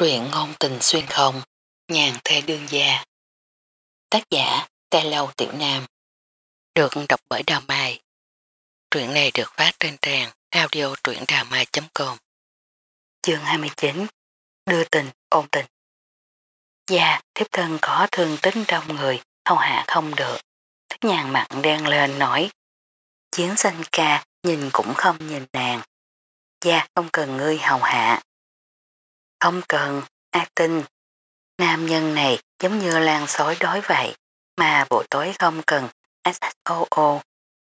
Truyện ngôn tình xuyên không, nhàn thê đương gia. Tác giả, Tê Lâu Tiểu Nam. Được đọc bởi Đào Mai. Truyện này được phát trên trang audio truyệnđàmai.com Chương 29 Đưa tình, ôn tình Dạ, thiếp thân có thương tính trong người, hầu hạ không được. Thích nhàn mặn đen lên nói Chiến sinh ca nhìn cũng không nhìn nàng. Dạ, không cần ngươi hầu hạ. Không cần, ai tin. Nam nhân này giống như lan sói đói vậy, mà buổi tối không cần SSOO.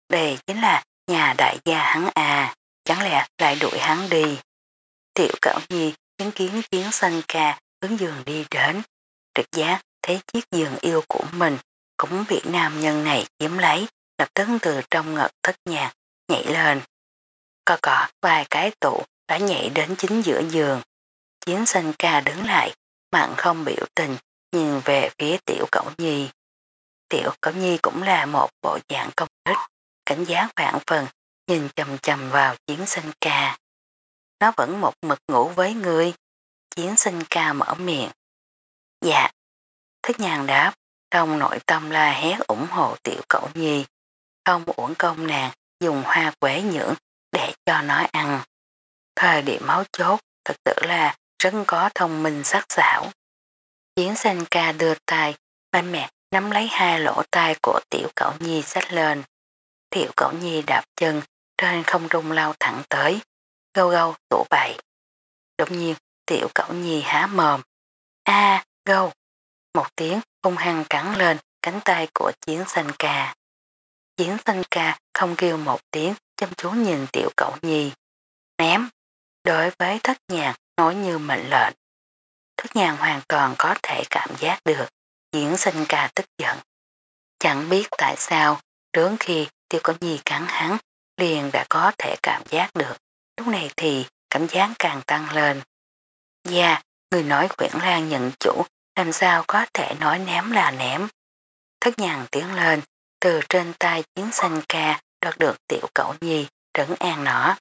Đây chính là nhà đại gia hắn à, chẳng lẽ lại đuổi hắn đi. Tiểu cảo nhi chứng kiến chiến sanh ca hướng giường đi đến, trực giác thấy chiếc giường yêu của mình cũng bị nam nhân này chiếm lấy, lập tức từ trong ngực thất nhạc, nhảy lên. Có cọ vài cái tụ đã nhảy đến chính giữa giường. Chiến sinh ca đứng lại, mặn không biểu tình, nhìn về phía tiểu cẩu nhi. Tiểu cẩu nhi cũng là một bộ dạng công đức, cảnh giác vạn phần, nhìn chầm chầm vào chiến sinh ca. Nó vẫn một mực ngủ với người. Chiến sinh ca mở miệng. Dạ. Thích nhàn đáp, trong nội tâm la hét ủng hộ tiểu cẩu nhi. Không uổng công nàng dùng hoa quế nhưỡng để cho nó ăn. Thời điểm máu chốt thật sự là rất có thông minh sắc sảo. Chiến sanh ca đưa tay, mạnh mẹ nắm lấy hai lỗ tai của tiểu cậu nhi xách lên. Tiểu cậu nhi đạp chân, trên không trung lao thẳng tới, gâu gâu tủ bậy. Đột nhiên, tiểu cậu nhi há mồm. a gâu! Một tiếng hung hăng cắn lên cánh tay của chiến sanh ca. Chiến sanh ca không kêu một tiếng chăm chú nhìn tiểu cậu nhi. Ném! Đối với thất nhạc nói như mệnh lệnh. Thất nhàng hoàn toàn có thể cảm giác được diễn sinh ca tức giận. Chẳng biết tại sao trước khi tiêu có nhi cắn hắn liền đã có thể cảm giác được. Lúc này thì cảm giác càng tăng lên. Dạ, người nói quyển lan nhận chủ làm sao có thể nói ném là ném. Thất nhàng tiến lên từ trên tay chiến sinh ca đoạt được tiểu cậu nhi trấn an nó.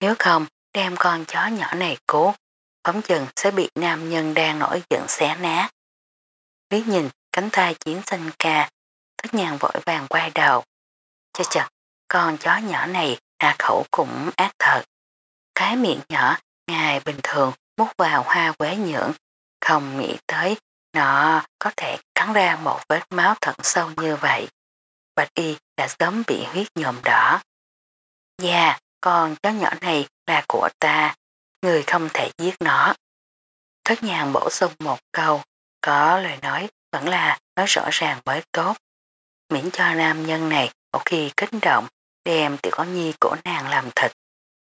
Nếu không đem con chó nhỏ này cố, phóng chừng sẽ bị nam nhân đang nổi giận xé nát. Lý nhìn cánh tay chiến sinh ca, thất nhàng vội vàng quay đầu. Chà chà, con chó nhỏ này hạ khẩu cũng ác thật. Cái miệng nhỏ, ngài bình thường mút vào hoa quế nhưỡng, không nghĩ tới nó có thể cắn ra một vết máu thận sâu như vậy. Bạch y đã sớm bị huyết nhộm đỏ. Dạ, con chó nhỏ này là của ta, người không thể giết nó. Thất nhàng bổ sung một câu, có lời nói vẫn là nói rõ ràng mới tốt. Miễn cho nam nhân này một khi kích động đem tiểu có nhi của nàng làm thịt.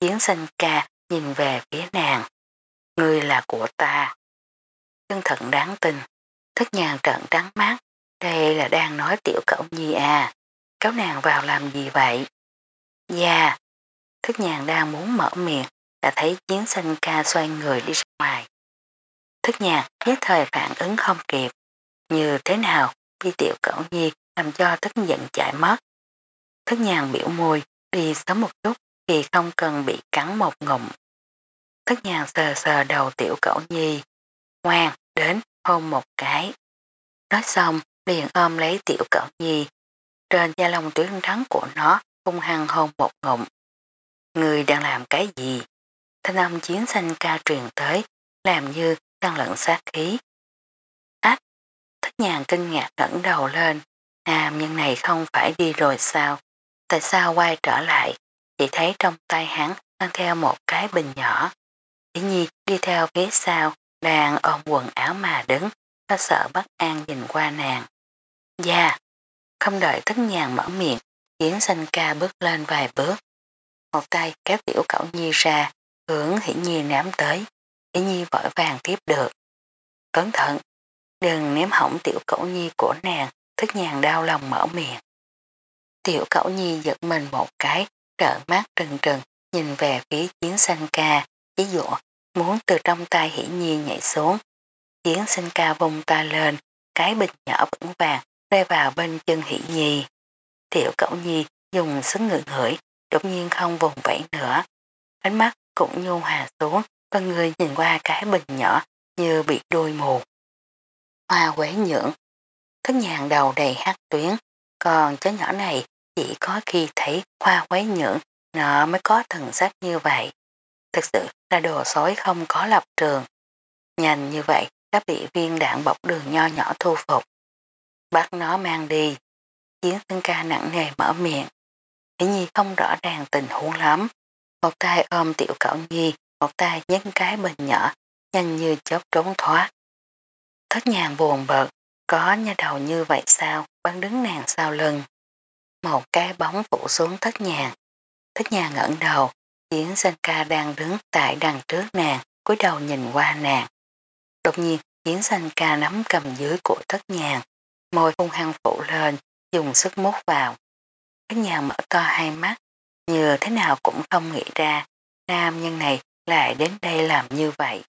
Chiến sinh ca nhìn về phía nàng. Người là của ta. Chân thận đáng tin. Thất nhàng trận trắng mắt. Đây là đang nói tiểu cậu nhi à. Cáo nàng vào làm gì vậy? Dạ thức nhàng đang muốn mở miệng đã thấy chiến sinh ca xoay người đi ra ngoài. Thức nhàn nhất thời phản ứng không kịp. Như thế nào đi tiểu cẩu nhi làm cho thức giận chạy mất. Thức nhàng biểu môi đi sớm một chút thì không cần bị cắn một ngụm. Thức nhàng sờ sờ đầu tiểu cẩu nhi. Ngoan, đến hôn một cái. Nói xong liền ôm lấy tiểu cẩu nhi. Trên da lông tuyến trắng của nó hung hăng hôn một ngụm. Người đang làm cái gì? Thanh âm chiến xanh ca truyền tới, làm như đang lẫn sát khí. Ách! Thất nhàng kinh ngạc ngẩng đầu lên, à, nam nhân này không phải đi rồi sao? Tại sao quay trở lại? Chỉ thấy trong tay hắn mang theo một cái bình nhỏ. Chỉ nhi đi theo phía sau, đang ôm quần áo mà đứng, nó sợ bất an nhìn qua nàng. Dạ! Không đợi thất nhàng mở miệng, chiến sanh ca bước lên vài bước. Một tay kéo tiểu cẩu nhi ra, hướng hỷ nhi ném tới. Hỷ nhi vội vàng tiếp được. Cẩn thận, đừng ném hỏng tiểu cẩu nhi của nàng, thức nhàng đau lòng mở miệng. Tiểu cẩu nhi giật mình một cái, trợn mắt trừng trừng, nhìn về phía chiến xanh ca, chỉ dụ muốn từ trong tay hỷ nhi nhảy xuống. Chiến sinh ca vùng ta lên, cái bình nhỏ vững vàng rơi vào bên chân hỷ nhi. Tiểu cẩu nhi dùng sức ngự ngửi, đột nhiên không vùng vẫy nữa. Ánh mắt cũng nhu hòa xuống, con người nhìn qua cái bình nhỏ như bị đôi mù. Hoa quế nhưỡng, thức nhàn đầu đầy hát tuyến, còn chó nhỏ này chỉ có khi thấy hoa quế nhưỡng nó mới có thần sắc như vậy. Thực sự là đồ sói không có lập trường. Nhanh như vậy đã bị viên đạn bọc đường nho nhỏ thu phục. Bắt nó mang đi. Chiến sinh ca nặng nề mở miệng. Hỷ nhi không rõ ràng tình huống lắm. Một tay ôm tiểu cẩu nhi, một tay nhấn cái bình nhỏ, nhanh như chớp trốn thoát. Thất nhàng buồn bật, có nha đầu như vậy sao, bắn đứng nàng sau lưng. Một cái bóng phủ xuống thất nhàng. Thất nhàng ngẩng đầu, chiến sinh ca đang đứng tại đằng trước nàng, cúi đầu nhìn qua nàng. Đột nhiên, chiến sinh ca nắm cầm dưới của thất nhàng, môi hung hăng phủ lên, dùng sức mút vào. Thất nhà mở to hai mắt, như thế nào cũng không nghĩ ra, nam nhân này lại đến đây làm như vậy.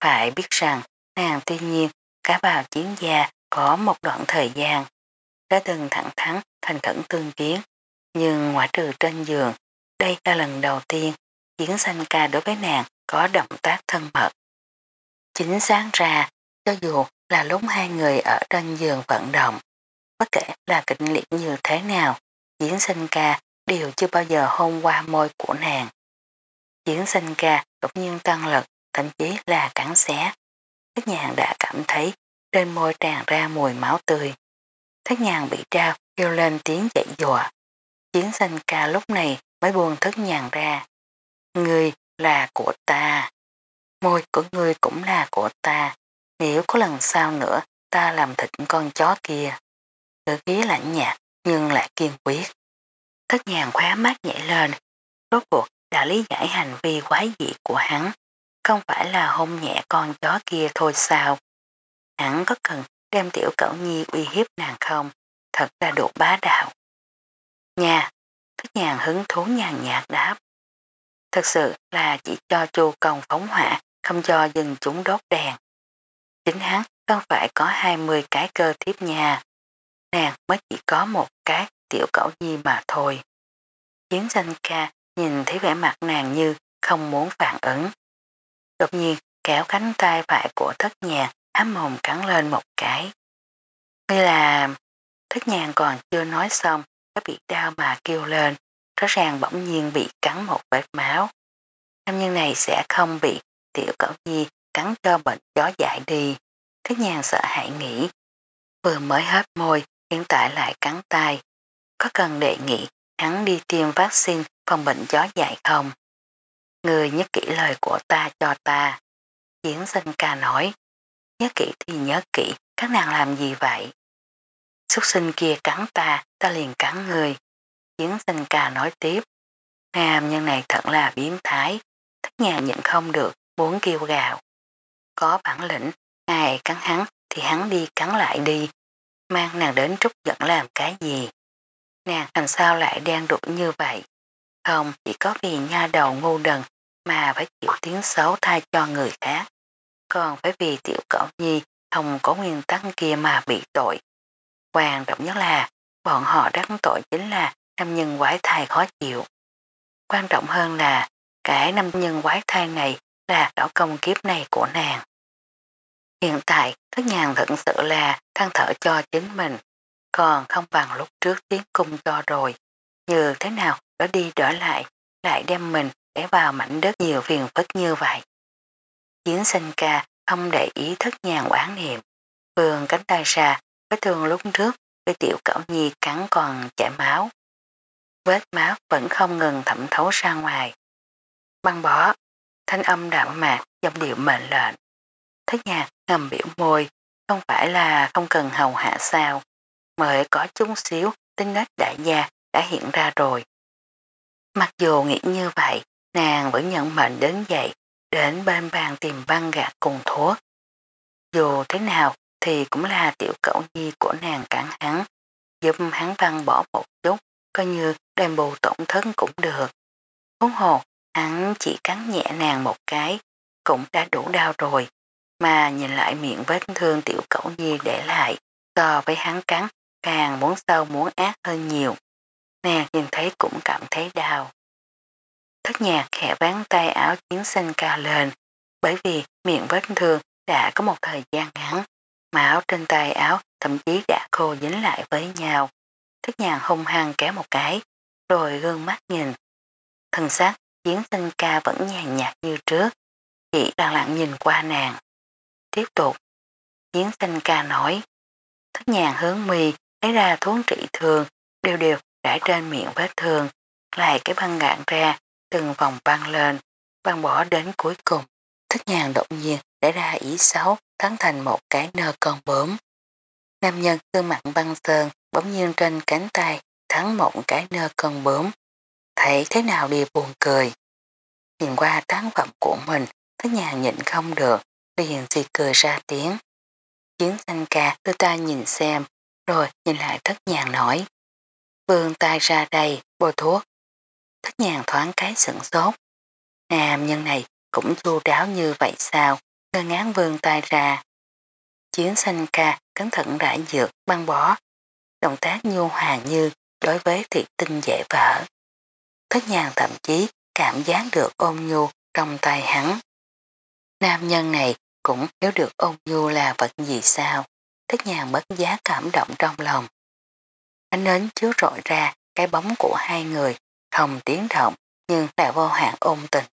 Phải biết rằng, nàng tuy nhiên, cả vào chiến gia có một đoạn thời gian, đã từng thẳng thắn thành khẩn tương kiến, nhưng ngoại trừ trên giường, đây là lần đầu tiên chiến sanh ca đối với nàng có động tác thân mật. Chính sáng ra, cho dù là lúc hai người ở trên giường vận động, bất kể là kịch liệt như thế nào, diễn sinh ca đều chưa bao giờ hôn qua môi của nàng. Diễn sinh ca đột nhiên tăng lực, thậm chí là cắn xé. Thất nhàng đã cảm thấy trên môi tràn ra mùi máu tươi. Thất nhàng bị trao kêu lên tiếng dậy dọa. Chiến sinh ca lúc này mới buồn thất nhàng ra. Người là của ta. Môi của ngươi cũng là của ta. Nếu có lần sau nữa ta làm thịt con chó kia. Ngữ khí lạnh nhạt nhưng lại kiên quyết. Thất nhàng khóa mắt nhảy lên. Rốt cuộc đã lý giải hành vi quái dị của hắn. Không phải là hôn nhẹ con chó kia thôi sao. Hắn có cần đem tiểu cẩu nhi uy hiếp nàng không? Thật là đột bá đạo. Nhà, thất nhàng hứng thú nhàn nhạt đáp. Thật sự là chỉ cho chu công phóng hỏa, không cho dừng chúng đốt đèn. Chính hắn không phải có 20 cái cơ thiếp nhà. Nàng mới chỉ có một cái tiểu cẩu nhi mà thôi. Chiến danh ca nhìn thấy vẻ mặt nàng như không muốn phản ứng. Đột nhiên, kéo cánh tay phải của thất nhạc ám mồm cắn lên một cái. Ngươi là... Thất nhàng còn chưa nói xong, đã bị đau mà kêu lên rõ ràng bỗng nhiên bị cắn một vết máu. Nam nhân này sẽ không bị tiểu cẩu nhi cắn cho bệnh gió dại đi. Thất nhàng sợ hãi nghĩ. Vừa mới hết môi hiện tại lại cắn tay. Có cần đề nghị hắn đi tiêm vaccine phòng bệnh gió dại không? Người nhớ kỹ lời của ta cho ta. Diễn sinh ca nói. Nhớ kỹ thì nhớ kỹ, các nàng làm gì vậy? Xuất sinh kia cắn ta, ta liền cắn người. Diễn sinh ca nói tiếp. Nam nhân này thật là biến thái, thất nhà nhận không được, muốn kêu gào. Có bản lĩnh, ai cắn hắn thì hắn đi cắn lại đi, mang nàng đến trúc giận làm cái gì. Nàng làm sao lại đen đụng như vậy? Không, chỉ có vì nha đầu ngu đần mà phải chịu tiếng xấu thay cho người khác. Còn phải vì tiểu cẩu nhi không có nguyên tắc kia mà bị tội. Quan trọng nhất là bọn họ đắc tội chính là nam nhân quái thai khó chịu. Quan trọng hơn là cái nam nhân quái thai này là đảo công kiếp này của nàng. Hiện tại thất nhàng thật sự là than thở cho chính mình, còn không bằng lúc trước tiến cung cho rồi. Như thế nào đó đi đỡ lại, lại đem mình để vào mảnh đất nhiều phiền phức như vậy. Chiến sinh ca không để ý thất nhàng quán niệm, vườn cánh tay ra, với thương lúc trước cái tiểu cẩu nhi cắn còn chảy máu. Vết máu vẫn không ngừng thẩm thấu ra ngoài. Băng bỏ, thanh âm đạm mạc, dòng điệu mệnh lệnh thế nhạc ngầm biểu môi, không phải là không cần hầu hạ sao, mới có chút xíu tính nết đại gia đã hiện ra rồi. Mặc dù nghĩ như vậy, nàng vẫn nhận mệnh đến dậy, đến bên bàn tìm băng gạt cùng thuốc. Dù thế nào thì cũng là tiểu cậu nhi của nàng cản hắn, giúp hắn văn bỏ một chút, coi như đền bù tổn thất cũng được. Huống hồ, hắn chỉ cắn nhẹ nàng một cái, cũng đã đủ đau rồi, mà nhìn lại miệng vết thương tiểu cẩu nhi để lại, so với hắn cắn, càng muốn sâu muốn ác hơn nhiều. Nàng nhìn thấy cũng cảm thấy đau. Thất nhạc khẽ ván tay áo chiến sinh cao lên, bởi vì miệng vết thương đã có một thời gian ngắn, máu trên tay áo thậm chí đã khô dính lại với nhau. Thất nhạc hung hăng kéo một cái, rồi gương mắt nhìn. Thần sắc chiến sinh ca vẫn nhàn nhạt như trước, chỉ lặng lặng nhìn qua nàng. Tiếp tục, yến sinh ca nói, thức nhàn hướng mì lấy ra thuốc trị thương, đều đều đã trên miệng vết thương, lại cái băng gạn ra, từng vòng băng lên, băng bỏ đến cuối cùng. Thức nhàn đột nhiên để ra ý xấu thắng thành một cái nơ con bướm. Nam nhân cương mặn băng sơn bỗng nhiên trên cánh tay thắng một cái nơ con bướm. Thấy thế nào đi buồn cười. Nhìn qua tán phẩm của mình, thức nhàn nhịn không được, liền gì cười ra tiếng. Chiến thanh ca đưa ta nhìn xem, rồi nhìn lại thất nhàn nói. Vương tay ra đây, bôi thuốc. Thất nhàn thoáng cái sửng sốt. Nam nhân này cũng chu đáo như vậy sao, ngơ ngán vương tay ra. Chiến xanh ca cẩn thận rải dược băng bó, động tác nhu hòa như đối với thiệt tinh dễ vỡ. Thất nhàn thậm chí cảm giác được ôm nhu trong tay hắn. Nam nhân này cũng hiểu được ôn nhu là vật gì sao, tất nhà bất giá cảm động trong lòng. Ánh nến chiếu rọi ra cái bóng của hai người, không tiếng động nhưng lại vô hạn ôn tình.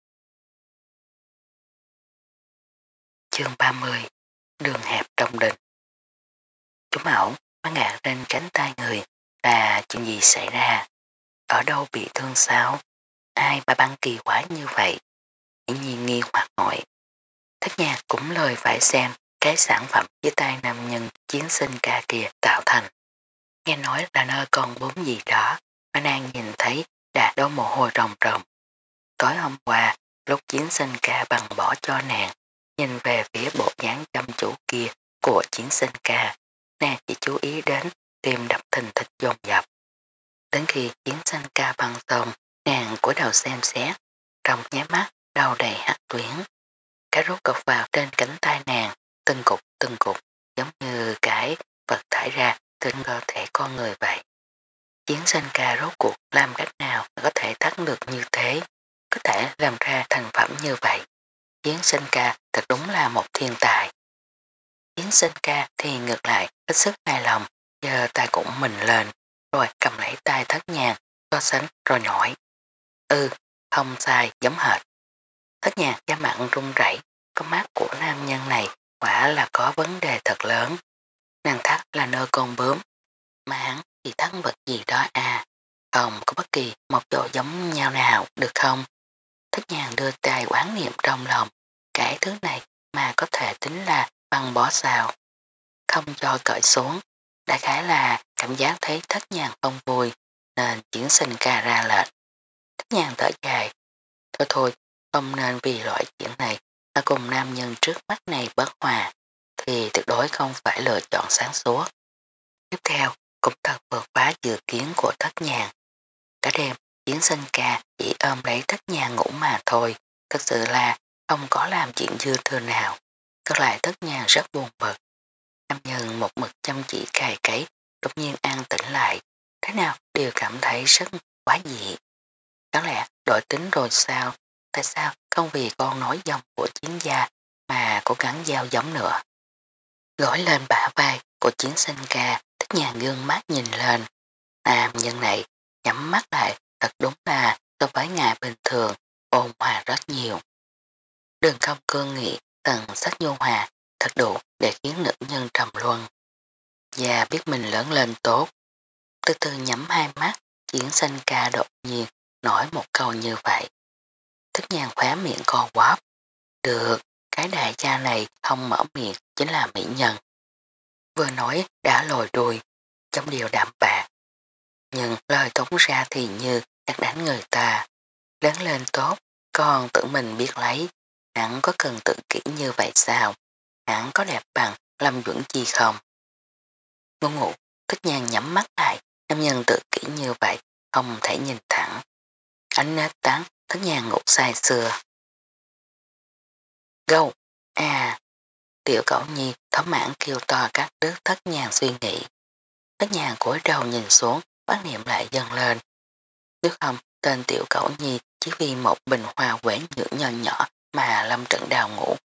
Chương 30 Đường hẹp trong đình chúng mẫu mắt ngạc trên cánh tay người là chuyện gì xảy ra? Ở đâu bị thương sao? Ai bà băng kỳ quá như vậy? Dĩ nhiên nghi hoặc hỏi. Thất nhạc cũng lời phải xem cái sản phẩm dưới tay nam nhân chiến sinh ca kia tạo thành. Nghe nói là nơi con bốn gì đó mà nàng nhìn thấy đã đổ mồ hôi rồng rồng. Tối hôm qua, lúc chiến sinh ca bằng bỏ cho nàng, nhìn về phía bộ dáng chăm chủ kia của chiến sinh ca, nàng chỉ chú ý đến tim đập thình thịch dồn dập. Đến khi chiến sinh ca bằng xong, nàng của đầu xem xét, trong nháy mắt đầu đầy hạt tuyến. Cái rốt cọc vào trên cánh tay nàng, từng cục từng cục, giống như cái vật thải ra từ cơ thể con người vậy. Chiến sinh ca rốt cuộc làm cách nào có thể thắng được như thế, có thể làm ra thành phẩm như vậy. Chiến sinh ca thật đúng là một thiên tài. Chiến sinh ca thì ngược lại hết sức hài lòng, giờ tay cũng mình lên, rồi cầm lấy tay thất nhàng, so sánh rồi nói. Ừ, không sai, giống hệt. Thất nhạc da mặn run rẩy, con mắt của nam nhân này quả là có vấn đề thật lớn. Nàng thắt là nơi con bướm, mà hắn thì thắt vật gì đó à, không có bất kỳ một chỗ giống nhau nào được không? Thất nhàng đưa tay quán niệm trong lòng, cái thứ này mà có thể tính là băng bó xào. Không cho cởi xuống, đại khái là cảm giác thấy thất nhàng không vui, nên chuyển sinh ca ra lệnh. Thất nhàng thở dài, thôi thôi, không nên vì loại chuyện này mà cùng nam nhân trước mắt này bất hòa, thì tuyệt đối không phải lựa chọn sáng suốt. Tiếp theo, cũng thật vượt quá dự kiến của thất nhàng. Cả đêm, chiến sinh ca chỉ ôm lấy thất nhàng ngủ mà thôi, thật sự là không có làm chuyện dư thừa nào. Các lại thất nhàng rất buồn bực. Nam nhân một mực chăm chỉ cài cấy, đột nhiên an tĩnh lại, thế nào đều cảm thấy rất quá dị. Có lẽ đổi tính rồi sao, tại sao không vì con nói dòng của chiến gia mà cố gắng giao giống nữa. Gõi lên bả vai của chiến sinh ca, thích nhà gương mắt nhìn lên. Nam nhân này nhắm mắt lại thật đúng là so với ngày bình thường ôn hòa rất nhiều. Đường không cương nghị tầng sắc vô hòa thật đủ để khiến nữ nhân trầm luân. Và biết mình lớn lên tốt. Từ từ nhắm hai mắt, chiến sinh ca đột nhiên nói một câu như vậy. Thích nhàng khóa miệng co quáp. Được, cái đại cha này không mở miệng chính là mỹ nhân. Vừa nói đã lồi đuôi, trong điều đạm bạc. Nhưng lời tống ra thì như đặt đánh người ta. Lớn lên tốt, con tự mình biết lấy, hắn có cần tự kỷ như vậy sao? Hắn có đẹp bằng Lâm Duẩn Chi không? Ngô ngủ, thích nhàng nhắm mắt lại, nam nhân tự kỷ như vậy, không thể nhìn thẳng. Ánh nết tán, thất nhà ngủ say xưa. Gâu, à, tiểu cẩu nhi thấm mãn kêu to các đứa thất nhà suy nghĩ. Thất nhà cúi đầu nhìn xuống, bác niệm lại dần lên. Nếu không, tên tiểu cẩu nhi chỉ vì một bình hoa quẻ nhựa nhỏ nhỏ mà lâm trận đào ngủ.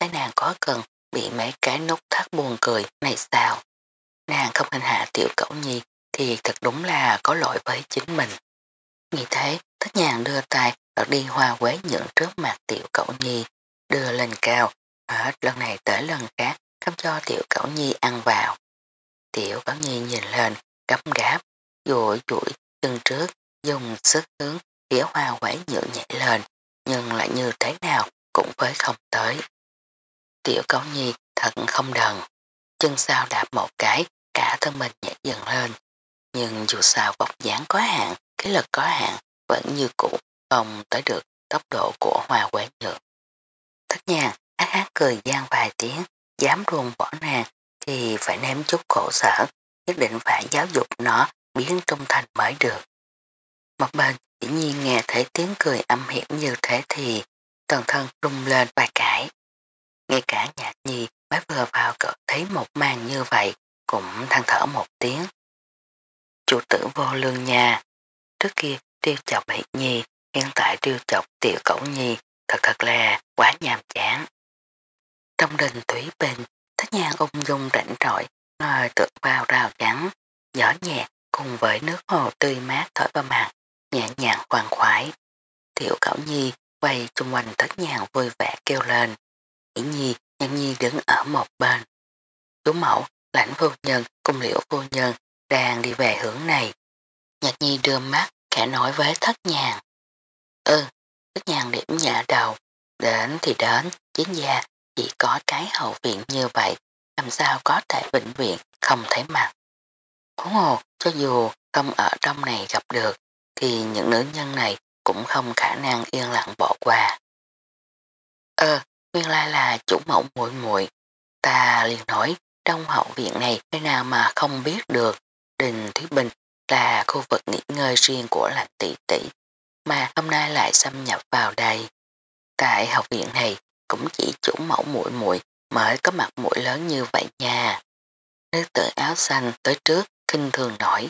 Cái nàng có cần bị mấy cái nút thắt buồn cười này sao? Nàng không hành hạ tiểu cẩu nhi thì thật đúng là có lỗi với chính mình. Vì thế, thất nhàng đưa tay đọt đi hoa quế nhượng trước mặt tiểu cẩu nhi, đưa lên cao, hết lần này tới lần khác, không cho tiểu cẩu nhi ăn vào. Tiểu cẩu nhi nhìn lên, gấp gáp, dụi dụi chân trước, dùng sức hướng phía hoa quế nhượng nhảy lên, nhưng lại như thế nào cũng với không tới. Tiểu cẩu nhi thật không đần, chân sau đạp một cái, cả thân mình nhảy dần lên. Nhưng dù sao vóc dáng có hạn, cái lực có hạn, vẫn như cũ, không tới được tốc độ của hòa quán nhượng. Thất nhàng, ác hát cười gian vài tiếng, dám ruồng bỏ nàng thì phải ném chút khổ sở, nhất định phải giáo dục nó biến trung thành mới được. Một bên dĩ nhiên nghe thấy tiếng cười âm hiểm như thế thì toàn thân rung lên vài cãi. Ngay cả nhạc nhi mới vừa vào cỡ thấy một màn như vậy cũng than thở một tiếng. Chủ tử vô lương nhà, trước kia tiêu chọc hỷ nhi, hiện tại tiêu chọc tiểu cẩu nhi, thật thật là quá nhàm chán. Trong đình thủy bình, thất nhang ung dung rảnh rỗi, ngồi tựa vào rào trắng, gió nhẹ cùng với nước hồ tươi mát thổi vào mặt, nhẹ nhàng khoan khoái. Tiểu cẩu nhi quay chung quanh thất nhàng vui vẻ kêu lên. Hỷ nhi, nhân nhi đứng ở một bên. Chú mẫu, lãnh vô nhân cùng liễu vô nhân đang đi về hướng này. Nhạc nhi đưa mắt khẽ nói với thất nhàng. Ừ, thất nhàng điểm nhà đầu. Đến thì đến, chiến gia chỉ có cái hậu viện như vậy, làm sao có thể bệnh viện không thấy mặt. Huống hồ, cho dù không ở trong này gặp được, thì những nữ nhân này cũng không khả năng yên lặng bỏ qua. Ờ, nguyên lai là chủ mẫu muội muội Ta liền nói, trong hậu viện này thế nào mà không biết được, đình Thúy Bình là khu vực nghỉ ngơi riêng của lạc tỷ tỷ, mà hôm nay lại xâm nhập vào đây. Tại học viện này cũng chỉ chủ mẫu muội muội mới có mặt mũi lớn như vậy nha. Nữ tử áo xanh tới trước, kinh thường nổi.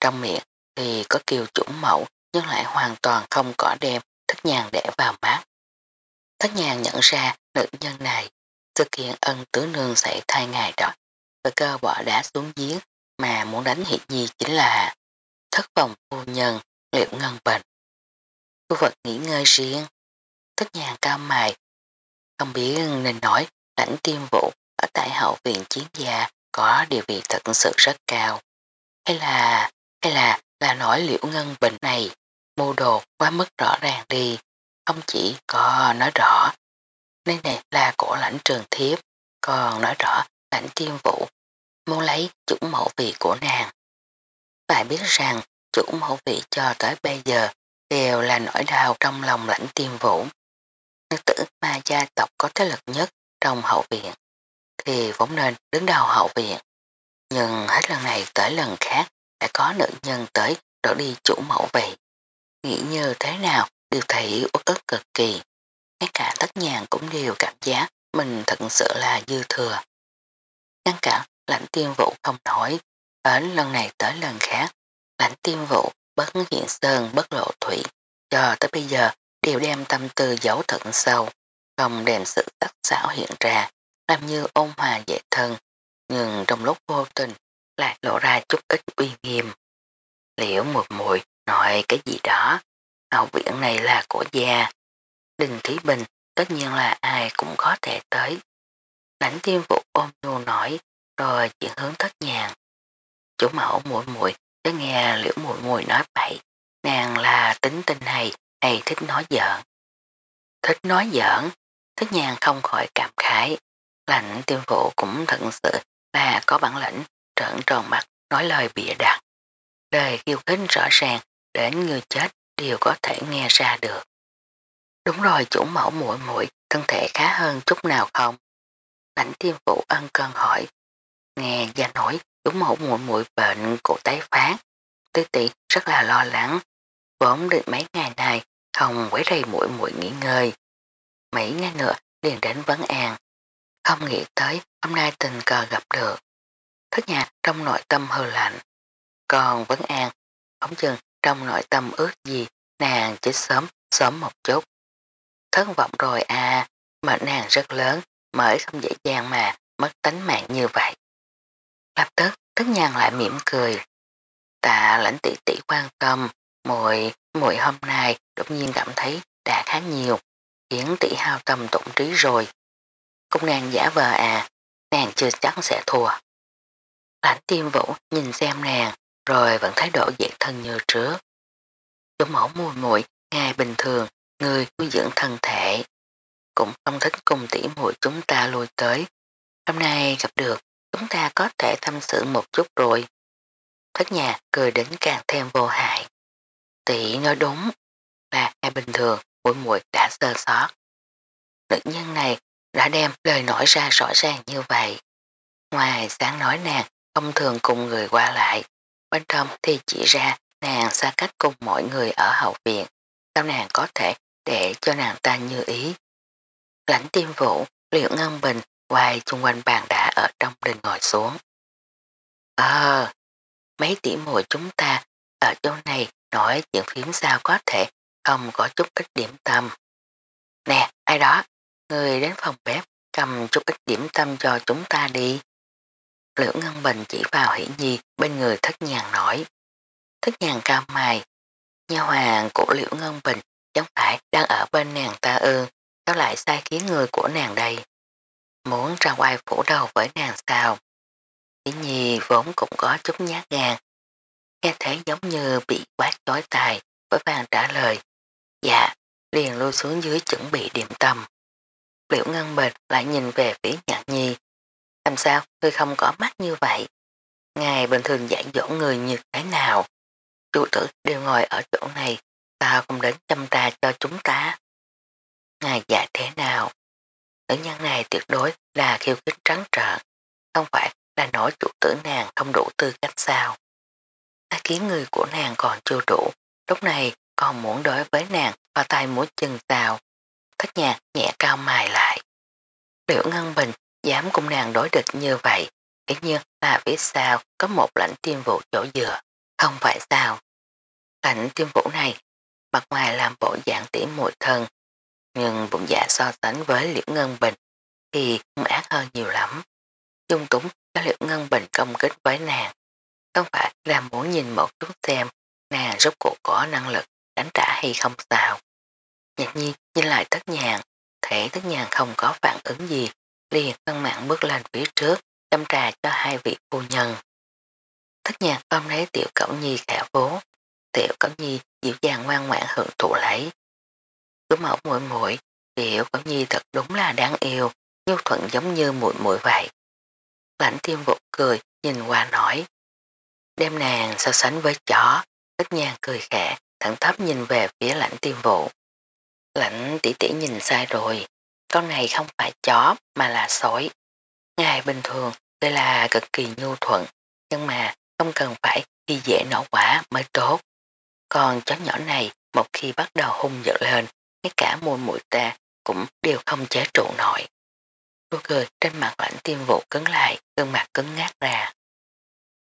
Trong miệng thì có kiều chủ mẫu nhưng lại hoàn toàn không có đem thất nhàng để vào mắt. Thất nhàng nhận ra nữ nhân này, sự kiện ân tứ nương xảy thai ngày đó, và cơ bỏ đá xuống giếng mà muốn đánh hiện nhi chính là thất vọng phu nhân liệu ngân bệnh. Khu vật nghỉ ngơi riêng, thất nhàng cao mài, không biết nên nói lãnh tiêm vụ ở tại hậu viện chiến gia có địa vị thật sự rất cao. Hay là, hay là, là nói liễu ngân bệnh này, mưu đồ quá mức rõ ràng đi, không chỉ có nói rõ. Đây này là cổ lãnh trường thiếp, còn nói rõ lãnh tiêm vụ, muốn lấy chủ mẫu vị của nàng. Phải biết rằng chủ mẫu vị cho tới bây giờ đều là nỗi đau trong lòng lãnh tiêm vũ. Nữ tử ma gia tộc có thế lực nhất trong hậu viện, thì vốn nên đứng đầu hậu viện. Nhưng hết lần này tới lần khác đã có nữ nhân tới đổ đi chủ mẫu vị. Nghĩ như thế nào đều thấy uất ức cực kỳ. Ngay cả tất nhàn cũng đều cảm giác mình thật sự là dư thừa. Ngăn cản lãnh tiên vụ không nổi, ở lần này tới lần khác, lãnh tiên vụ bất hiện sơn bất lộ thủy, cho tới bây giờ đều đem tâm tư giấu thận sâu, không đem sự tắc xảo hiện ra, làm như ôn hòa dễ thân, nhưng trong lúc vô tình lại lộ ra chút ít uy nghiêm. Liễu mùi mùi nói cái gì đó, hậu viện này là của gia. Đình Thí Bình tất nhiên là ai cũng có thể tới. Lãnh tiên vụ ôm nhu nói, rồi chuyển hướng thất nhàng. Chủ mẫu muội muội cứ nghe liễu muội muội nói bậy, nàng là tính tình hay hay thích nói giỡn. Thích nói giỡn, thất nhàng không khỏi cảm khái. Lạnh tiên vụ cũng thật sự là có bản lĩnh trợn tròn mắt nói lời bịa đặt. Lời kêu khích rõ ràng đến người chết đều có thể nghe ra được. Đúng rồi chủ mẫu muội muội thân thể khá hơn chút nào không? Lãnh tiên phụ ân cần hỏi. Nghe gia nói đúng mẫu muội muội bệnh cổ tái phát. Tư tỷ rất là lo lắng. Vốn định mấy ngày này không quấy rầy muội muội nghỉ ngơi. Mấy ngày nữa liền đến vấn an. Không nghĩ tới hôm nay tình cờ gặp được. Thất nhạc trong nội tâm hư lạnh. Còn vấn an, ống chừng trong nội tâm ước gì nàng chết sớm, sớm một chút. thất vọng rồi à, mệnh nàng rất lớn, mới không dễ dàng mà mất tánh mạng như vậy. Lập tức, tất nhàng lại mỉm cười. Tạ lãnh tỷ tỷ quan tâm, mùi, mùi hôm nay đột nhiên cảm thấy đã khá nhiều, khiến tỷ hao tâm tổn trí rồi. Công nàng giả vờ à, nàng chưa chắc sẽ thua. Lãnh tiêm vũ nhìn xem nàng, rồi vẫn thái độ dễ thân như trước. Chủ mẫu mùi muội ngày bình thường, người nuôi dưỡng thân thể. Cũng không thích cùng tỉ muội chúng ta lùi tới. Hôm nay gặp được, chúng ta có thể tâm sự một chút rồi. Thất nhà cười đến càng thêm vô hại. Tỷ nói đúng, là ngày bình thường, mỗi muội đã sơ sót. Nữ nhân này đã đem lời nói ra rõ ràng như vậy. Ngoài sáng nói nàng không thường cùng người qua lại, bên trong thì chỉ ra nàng xa cách cùng mọi người ở hậu viện, sao nàng có thể để cho nàng ta như ý. Lãnh tiêm vũ, liệu ngân bình quay chung quanh bàn ở trong đình ngồi xuống. Ờ, mấy tỷ mùi chúng ta ở chỗ này nói chuyện phím sao có thể không có chút ít điểm tâm. Nè, ai đó, người đến phòng bếp cầm chút ít điểm tâm cho chúng ta đi. Liễu Ngân Bình chỉ vào hỷ nhi bên người thất nhàn nói. Thất nhàn cao mài, nhà hoàng của Liễu Ngân Bình chẳng phải đang ở bên nàng ta ư, sao lại sai khiến người của nàng đây? Muốn ra ngoài phủ đầu với nàng sao? Hỷ nhi vốn cũng có chút nhát gan, nghe thế giống như bị quát chói tài, với vàng trả lời. Dạ, liền lôi xuống dưới chuẩn bị điểm tâm. Liễu Ngân Bình lại nhìn về phía nhạc nhi, làm sao ngươi không có mắt như vậy? Ngài bình thường dạy dỗ người như thế nào? Chủ tử đều ngồi ở chỗ này, sao không đến chăm ta cho chúng ta? Ngài dạy thế nào? Nữ nhân này tuyệt đối là khiêu khích trắng trợn, không phải là nói chủ tử nàng không đủ tư cách sao. Ta kiến người của nàng còn chưa đủ, lúc này còn muốn đối với nàng và tay mũi chân sao. Thất nhạc nhẹ cao mài lại. Liệu Ngân Bình dám cùng nàng đối địch như vậy, kể như là phía sao, có một lãnh tiêm vụ chỗ dựa, không phải sao. Lãnh tiêm vũ này, mặt ngoài làm bộ dạng tỉ mùi thân, nhưng bụng dạ so sánh với liễu ngân bình thì không ác hơn nhiều lắm. Dung túng có liễu ngân bình công kích với nàng, không phải là muốn nhìn một chút xem nàng rốt cuộc có năng lực đánh trả hay không sao. Nhạc nhiên nhìn lại tất nhàn, thể tất nhàn không có phản ứng gì liền cân mạng bước lên phía trước, chăm trà cho hai vị phu nhân. Tất Nhàn ôm lấy tiểu cẩm nhi khả vố, tiểu cẩm nhi dịu dàng ngoan ngoãn hưởng thụ lấy. Cứ mẫu muội muội tiểu cẩm nhi thật đúng là đáng yêu, nhu thuận giống như muội muội vậy. Lãnh tiêm vụt cười, nhìn qua nói. Đem nàng so sánh với chó, Tất nhàng cười khẽ, thẳng thấp nhìn về phía lãnh tiêm vụ. Lãnh tỷ tỷ nhìn sai rồi, con này không phải chó mà là sói. Ngài bình thường đây là cực kỳ nhu thuận, nhưng mà không cần phải khi dễ nổ quả mới tốt. Còn chó nhỏ này một khi bắt đầu hung dữ lên, ngay cả mùi mũi ta cũng đều không chế trụ nổi. Cô cười trên mặt lãnh tiêm vụ cứng lại, gương mặt cứng ngát ra.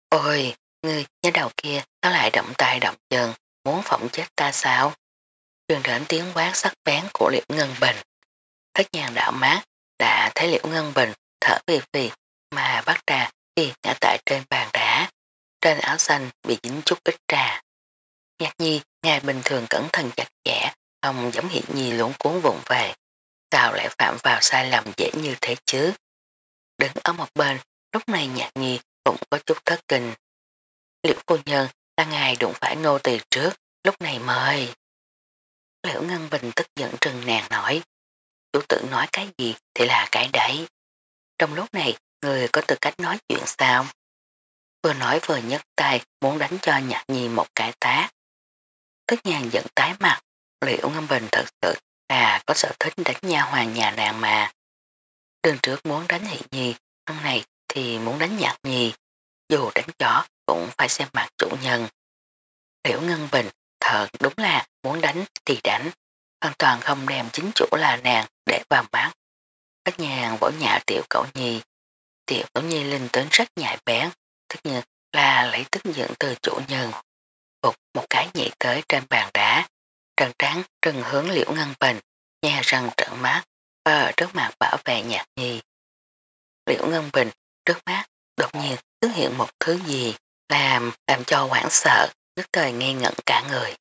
Ôi, ngươi nhớ đầu kia nó lại động tay động chân, muốn phỏng chết ta sao? Truyền đến tiếng quát sắc bén của liễu ngân bình. Thất nhàng đạo mát, đã thấy liễu ngân bình thở vì vì mà bắt trà khi ngã tại trên bàn đá. Trên áo xanh bị dính chút ít trà. Nhạc nhi, ngài bình thường cẩn thận chặt chẽ, không giấm hiện nhi luống cuốn vụng về. Sao lại phạm vào sai lầm dễ như thế chứ? Đứng ở một bên, lúc này nhạc nhi cũng có chút thất kinh. Liễu cô nhân là ngài đụng phải nô tỳ trước, lúc này mời. Liễu Ngân Bình tức giận trừng nàng nói, chủ tử nói cái gì thì là cái đấy. Trong lúc này, người có tư cách nói chuyện sao? Vừa nói vừa nhấc tay muốn đánh cho nhạc nhi một cái tá. Tức nhàng giận tái mặt, liệu ngâm bình thật sự là có sở thích đánh nha hoàng nhà nàng mà. Đường trước muốn đánh thị nhi, hôm này thì muốn đánh nhạc nhi, dù đánh chó cũng phải xem mặt chủ nhân. Liễu Ngân Bình thật đúng là muốn đánh thì đánh, hoàn toàn không đem chính chủ là nàng để vào mắt. Các nhà vỗ nhà tiểu cậu nhi, tiểu cậu nhi linh tính rất nhạy bén, tất nhiên là lấy tức giận từ chủ nhân. Phục một cái nhảy tới trên bàn đá, trần trắng trừng hướng liễu ngân bình, nhà răng trợn mắt, ở trước mặt bảo vệ nhạc nhi. Liễu Ngân Bình trước mắt đột nhiên xuất hiện một thứ gì làm làm cho hoảng sợ, nhất thời nghe ngẩn cả người.